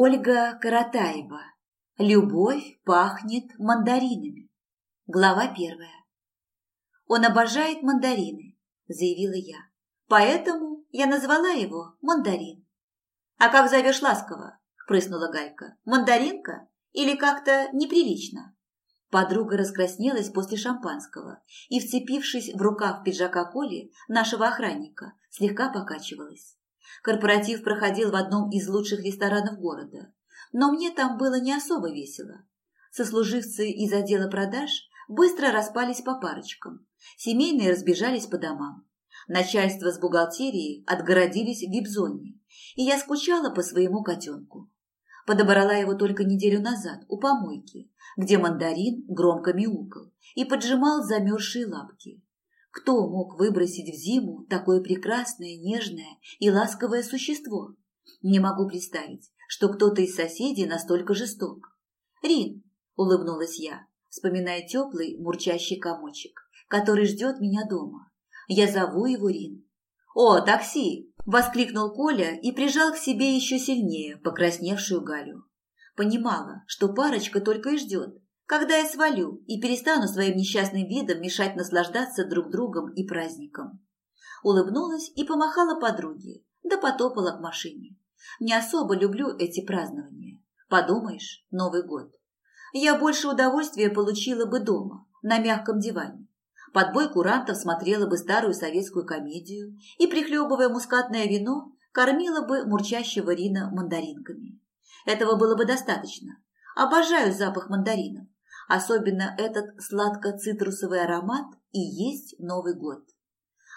Ольга Каратаева. Любовь пахнет мандаринами. Глава первая. Он обожает мандарины, заявила я. Поэтому я назвала его Мандарин. А как зовешь ласково? прыснула Галька. Мандаринка? Или как-то неприлично? Подруга раскраснелась после шампанского и, вцепившись в рукав пиджака Коли, нашего охранника, слегка покачивалась. Корпоратив проходил в одном из лучших ресторанов города. Но мне там было не особо весело. Сослуживцы из отдела продаж быстро распались по парочкам. Семейные разбежались по домам. Начальство с бухгалтерией отгородились в вип-зоне, и я скучала по своему котенку. Подобрала его только неделю назад у помойки, где мандарин громко мяукал и поджимал замерзшие лапки. Кто мог выбросить в зиму такое прекрасное, нежное и ласковое существо? Не могу представить, что кто-то из соседей настолько жесток. «Рин», — улыбнулась я, вспоминая теплый, мурчащий комочек, который ждет меня дома. «Я зову его Рин». «О, такси!» – воскликнул Коля и прижал к себе еще сильнее покрасневшую Галю. Понимала, что парочка только и ждет, когда я свалю и перестану своим несчастным видом мешать наслаждаться друг другом и праздником. Улыбнулась и помахала подруге, да потопала к машине. Не особо люблю эти празднования. Подумаешь, Новый год. Я больше удовольствия получила бы дома, на мягком диване. Под бой курантов смотрела бы старую советскую комедию и, прихлебывая мускатное вино, кормила бы мурчащего Рина мандаринками. Этого было бы достаточно. Обожаю запах мандаринов. Особенно этот сладко-цитрусовый аромат и есть Новый год.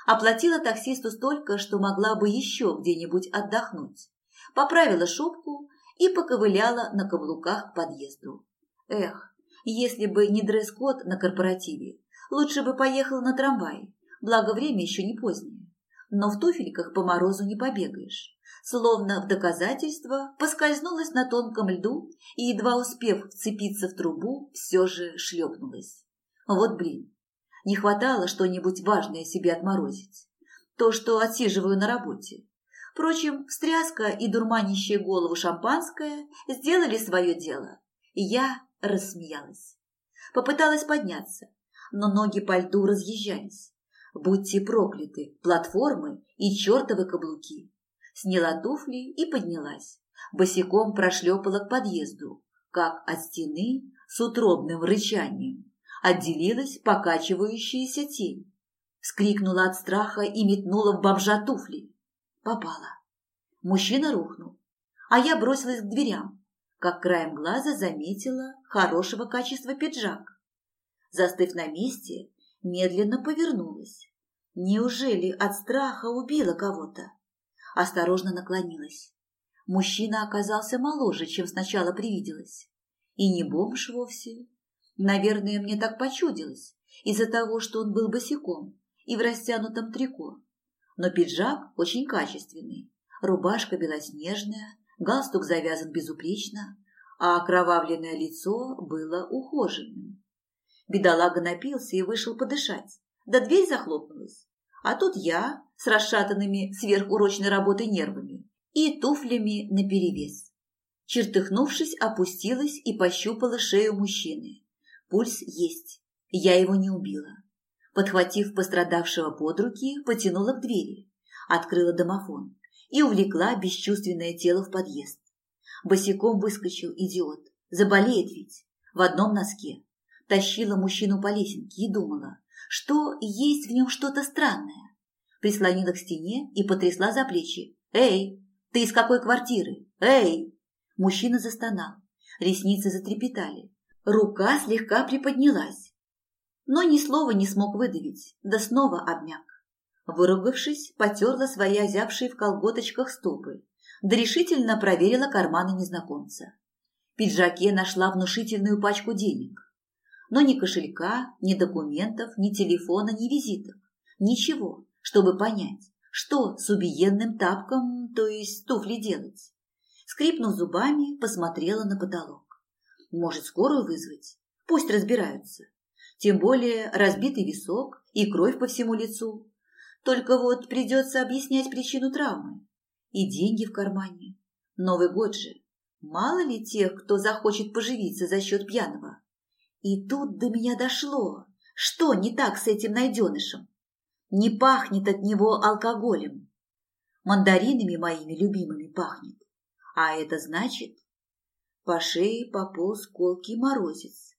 Оплатила таксисту столько, что могла бы еще где-нибудь отдохнуть. Поправила шубку и поковыляла на каблуках к подъезду. Эх, если бы не дресс-код на корпоративе, лучше бы поехала на трамвае, благо время еще не позднее. Но в туфельках по морозу не побегаешь словно в доказательство, поскользнулась на тонком льду и, едва успев вцепиться в трубу, все же шлепнулась. Вот блин, не хватало что-нибудь важное себе отморозить. То, что отсиживаю на работе. Впрочем, встряска и дурманящая голову шампанское сделали свое дело, и я рассмеялась. Попыталась подняться, но ноги по льду разъезжались. Будьте прокляты, платформы и чертовы каблуки сняла туфли и поднялась. Босиком прошлепала к подъезду, как от стены с утробным рычанием отделилась покачивающаяся тень. Вскрикнула от страха и метнула в бомжа туфли. Попала. Мужчина рухнул, а я бросилась к дверям, как краем глаза заметила хорошего качества пиджак. Застыв на месте, медленно повернулась. Неужели от страха убила кого-то? Осторожно наклонилась. Мужчина оказался моложе, чем сначала привиделось. И не бомж вовсе. Наверное, мне так почудилось, из-за того, что он был босиком и в растянутом трико. Но пиджак очень качественный, рубашка белоснежная, галстук завязан безупречно, а окровавленное лицо было ухоженным. Бедолага напился и вышел подышать, да дверь захлопнулась. А тут я с расшатанными сверхурочной работой нервами и туфлями наперевес. Чертыхнувшись, опустилась и пощупала шею мужчины. Пульс есть. Я его не убила. Подхватив пострадавшего под руки, потянула к двери, открыла домофон и увлекла бесчувственное тело в подъезд. Босиком выскочил идиот. Заболеет ведь. В одном носке. Тащила мужчину по лесенке и думала, что есть в нем что-то странное. Прислонила к стене и потрясла за плечи. «Эй, ты из какой квартиры? Эй!» Мужчина застонал. Ресницы затрепетали. Рука слегка приподнялась. Но ни слова не смог выдавить, да снова обмяк. Выругавшись, потерла свои озябшие в колготочках стопы, да решительно проверила карманы незнакомца. В пиджаке нашла внушительную пачку денег но ни кошелька, ни документов, ни телефона, ни визиток. Ничего, чтобы понять, что с убиенным тапком, то есть туфли делать. Скрипнув зубами, посмотрела на потолок. Может, скорую вызвать? Пусть разбираются. Тем более разбитый висок и кровь по всему лицу. Только вот придется объяснять причину травмы. И деньги в кармане. Новый год же. Мало ли тех, кто захочет поживиться за счет пьяного. И тут до меня дошло, что не так с этим найденышем. Не пахнет от него алкоголем. Мандаринами моими любимыми пахнет. А это значит... По шее пополз колкий морозец.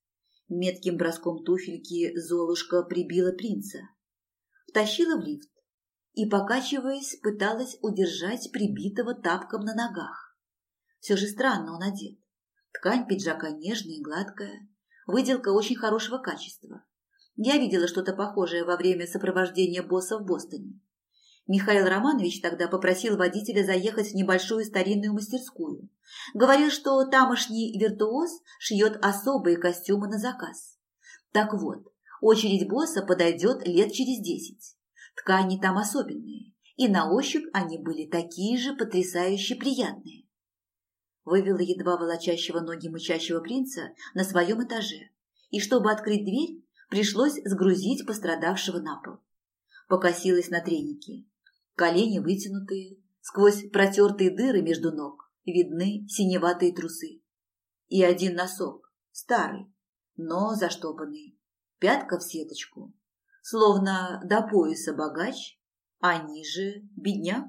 Метким броском туфельки Золушка прибила принца. Втащила в лифт и, покачиваясь, пыталась удержать прибитого тапком на ногах. Все же странно он одет. Ткань пиджака нежная и гладкая, выделка очень хорошего качества. Я видела что-то похожее во время сопровождения босса в Бостоне. Михаил Романович тогда попросил водителя заехать в небольшую старинную мастерскую. Говорил, что тамошний виртуоз шьет особые костюмы на заказ. Так вот, очередь босса подойдет лет через десять. Ткани там особенные, и на ощупь они были такие же потрясающе приятные. Вывела едва волочащего ноги мычащего принца на своем этаже, и чтобы открыть дверь, пришлось сгрузить пострадавшего на пол. Покосилась на треники. Колени вытянутые, сквозь протертые дыры между ног видны синеватые трусы. И один носок, старый, но заштопанный, пятка в сеточку, словно до пояса богач, а ниже бедняк.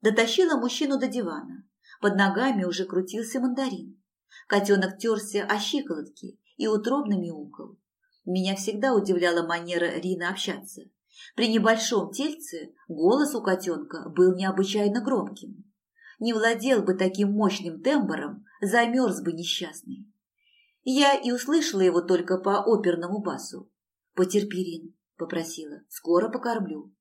Дотащила мужчину до дивана. Под ногами уже крутился мандарин. Котенок терся о щиколотки и утробно мяукал. Меня всегда удивляла манера Рина общаться. При небольшом тельце голос у котенка был необычайно громким. Не владел бы таким мощным тембром, замерз бы несчастный. Я и услышала его только по оперному басу. «Потерпи, Рин», – попросила, – «скоро покормлю».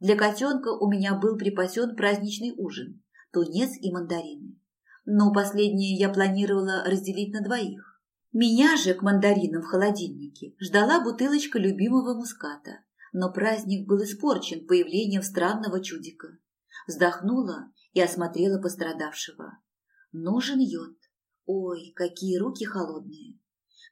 Для котенка у меня был припасен праздничный ужин – тунец и мандарины. Но последнее я планировала разделить на двоих. Меня же к мандаринам в холодильнике ждала бутылочка любимого муската, но праздник был испорчен появлением странного чудика. Вздохнула и осмотрела пострадавшего. Нужен йод. Ой, какие руки холодные.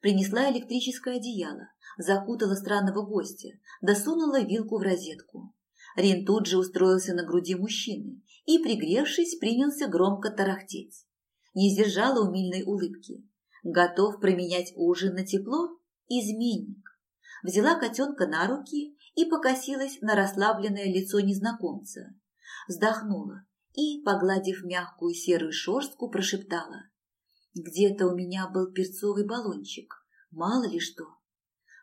Принесла электрическое одеяло, закутала странного гостя, досунула вилку в розетку. Рин тут же устроился на груди мужчины и, пригревшись, принялся громко тарахтеть. Не сдержала умильной улыбки. Готов променять ужин на тепло? Изменник. Взяла котенка на руки и покосилась на расслабленное лицо незнакомца. Вздохнула и, погладив мягкую серую шерстку, прошептала. «Где-то у меня был перцовый баллончик. Мало ли что».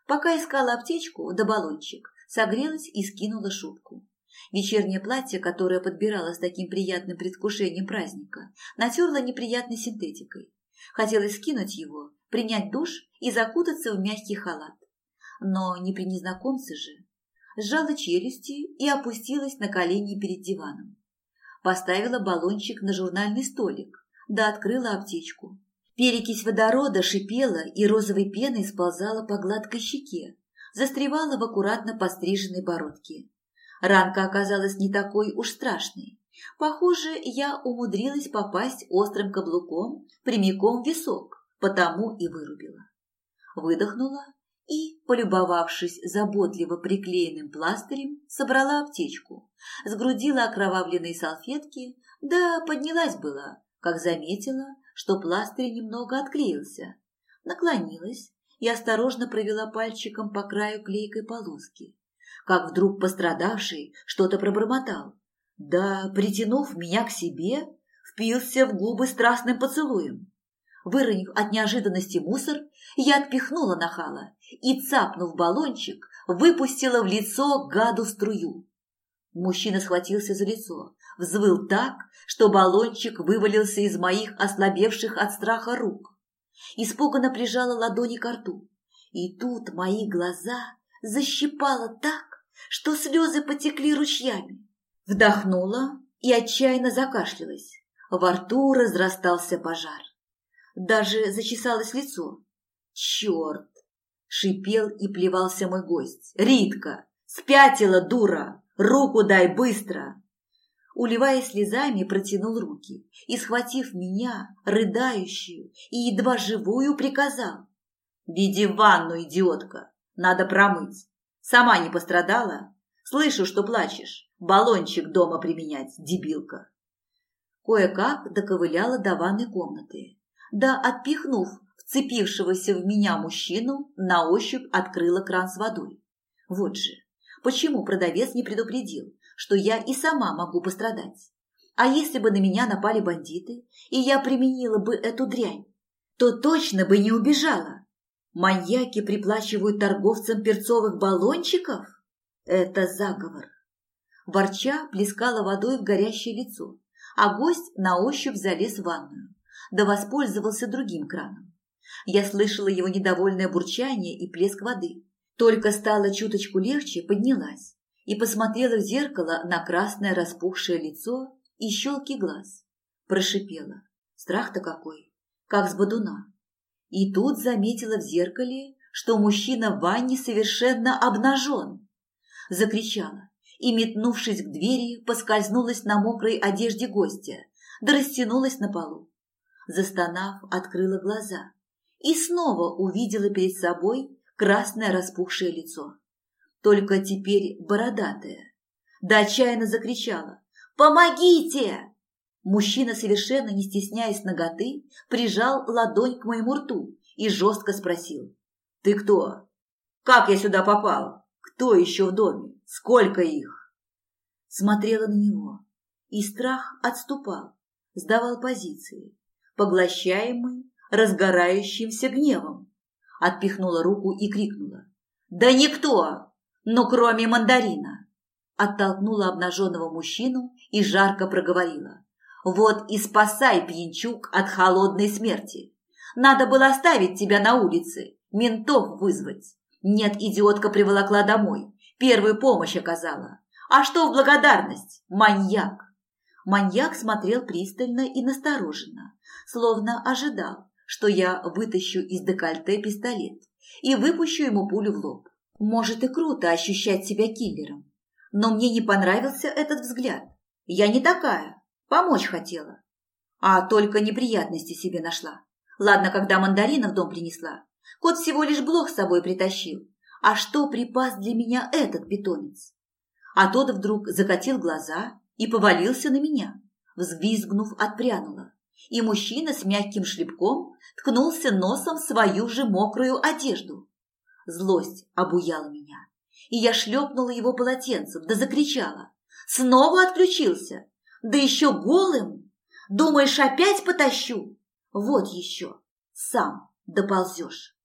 Пока искала аптечку да баллончик, согрелась и скинула шубку. Вечернее платье, которое подбирала с таким приятным предвкушением праздника, натерла неприятной синтетикой. Хотелось скинуть его, принять душ и закутаться в мягкий халат. Но не при незнакомце же. Сжала челюсти и опустилась на колени перед диваном. Поставила баллончик на журнальный столик, да открыла аптечку. Перекись водорода шипела и розовой пеной сползала по гладкой щеке, застревала в аккуратно постриженной бородке. Ранка оказалась не такой уж страшной. Похоже, я умудрилась попасть острым каблуком прямиком в висок, потому и вырубила. Выдохнула и, полюбовавшись заботливо приклеенным пластырем, собрала аптечку, сгрудила окровавленные салфетки, да поднялась была, как заметила, что пластырь немного отклеился. Наклонилась и осторожно провела пальчиком по краю клейкой полоски. Как вдруг пострадавший что-то пробормотал. Да, притянув меня к себе, впился в губы страстным поцелуем. Выронив от неожиданности мусор, я отпихнула нахала и, цапнув баллончик, выпустила в лицо гаду струю. Мужчина схватился за лицо, взвыл так, что баллончик вывалился из моих ослабевших от страха рук. Испуганно прижала ладони к рту. И тут мои глаза защипало так, что слезы потекли ручьями. Вдохнула и отчаянно закашлялась. Во рту разрастался пожар. Даже зачесалось лицо. «Черт!» – шипел и плевался мой гость. «Ритка! Спятила, дура! Руку дай быстро!» Уливаясь слезами, протянул руки и, схватив меня, рыдающую и едва живую, приказал. «Веди ванну, идиотка! Надо промыть! Сама не пострадала? Слышу, что плачешь. Баллончик дома применять, дебилка!» Кое-как доковыляла до ванной комнаты. Да, отпихнув вцепившегося в меня мужчину, на ощупь открыла кран с водой. Вот же, почему продавец не предупредил, что я и сама могу пострадать? А если бы на меня напали бандиты, и я применила бы эту дрянь, то точно бы не убежала. Маньяки приплачивают торговцам перцовых баллончиков? Это заговор. Ворча плескала водой в горящее лицо, а гость на ощупь залез в ванную, да воспользовался другим краном. Я слышала его недовольное бурчание и плеск воды. Только стало чуточку легче, поднялась и посмотрела в зеркало на красное распухшее лицо и щелки глаз. Прошипела. Страх-то какой, как с бодуна. И тут заметила в зеркале, что мужчина в ванне совершенно обнажен. Закричала и, метнувшись к двери, поскользнулась на мокрой одежде гостя, да растянулась на полу. Застонав, открыла глаза и снова увидела перед собой красное распухшее лицо. Только теперь бородатое. Да отчаянно закричала «Помогите!» Мужчина, совершенно не стесняясь ноготы, прижал ладонь к моему рту и жестко спросил. «Ты кто? Как я сюда попал? Кто еще в доме? Сколько их?» Смотрела на него, и страх отступал, сдавал позиции, поглощаемый разгорающимся гневом. Отпихнула руку и крикнула. «Да никто! Ну, кроме мандарина!» Оттолкнула обнаженного мужчину и жарко проговорила. «Вот и спасай, пьянчук, от холодной смерти! Надо было оставить тебя на улице, ментов вызвать. Нет, идиотка приволокла домой, первую помощь оказала. А что в благодарность? Маньяк!» Маньяк смотрел пристально и настороженно, словно ожидал, что я вытащу из декольте пистолет и выпущу ему пулю в лоб. Может и круто ощущать себя киллером, но мне не понравился этот взгляд. Я не такая, помочь хотела. А только неприятности себе нашла. Ладно, когда мандарина в дом принесла. Кот всего лишь блох с собой притащил. А что припас для меня этот питомец? А тот вдруг закатил глаза и повалился на меня. Взвизгнув, отпрянула и мужчина с мягким шлепком ткнулся носом в свою же мокрую одежду. Злость обуяла меня, и я шлепнула его полотенцем, да закричала. Снова отключился, да еще голым. Думаешь, опять потащу? Вот еще, сам доползешь.